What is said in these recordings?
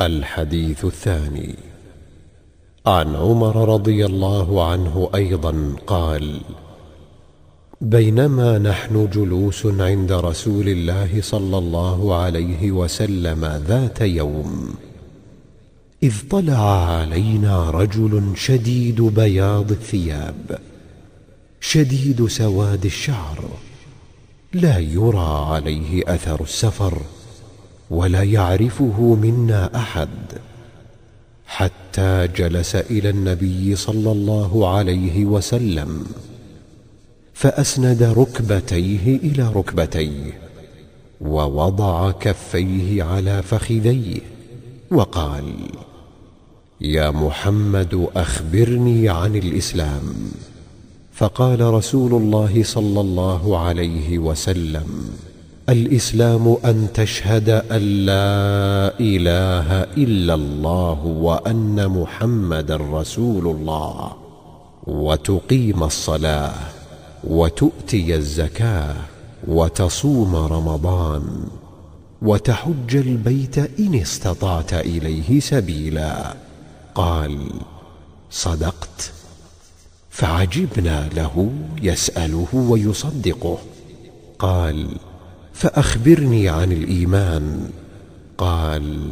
الحديث الثاني. عن عمر رضي الله عنه أيضا قال بينما نحن جلوس عند رسول الله صلى الله عليه وسلم ذات يوم إذ طلع علينا رجل شديد بياض الثياب شديد سواد الشعر لا يرى عليه أثر السفر ولا يعرفه منا أحد حتى جلس إلى النبي صلى الله عليه وسلم فأسند ركبتيه إلى ركبتيه ووضع كفيه على فخذيه وقال يا محمد أخبرني عن الإسلام. فقال رسول الله صلى الله عليه وسلم الإسلام أن تشهد أن لا إله إلا الله وأن محمدا رسول الله وتقيم الصلاة وتؤتي الزكاة وتصوم رمضان وتحج البيت إن استطعت إليه سبيلا. قال صدقت. فعجبنا له يسأله ويصدقه. قال فأخبرني عن الإيمان. قال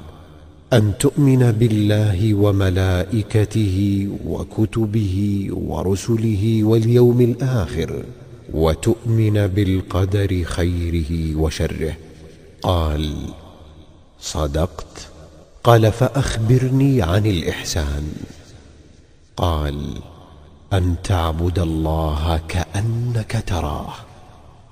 أن تؤمن بالله وملائكته وكتبه ورسله واليوم الآخر وتؤمن بالقدر خيره وشره. قال صدقت. قال فأخبرني عن الإحسان. قال أن تعبد الله كأنك تراه.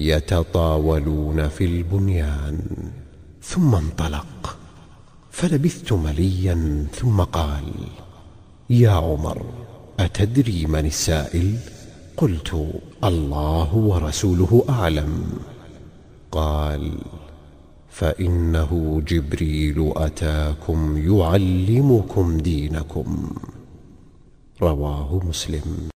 يتطاولون في البنيان. ثم انطلق. فلبثت مليا ثم قال يا عمر أتدري من السائل؟ قلت الله ورسوله أعلم. قال فإنه جبريل أتاكم يعلمكم دينكم. رواه مسلم.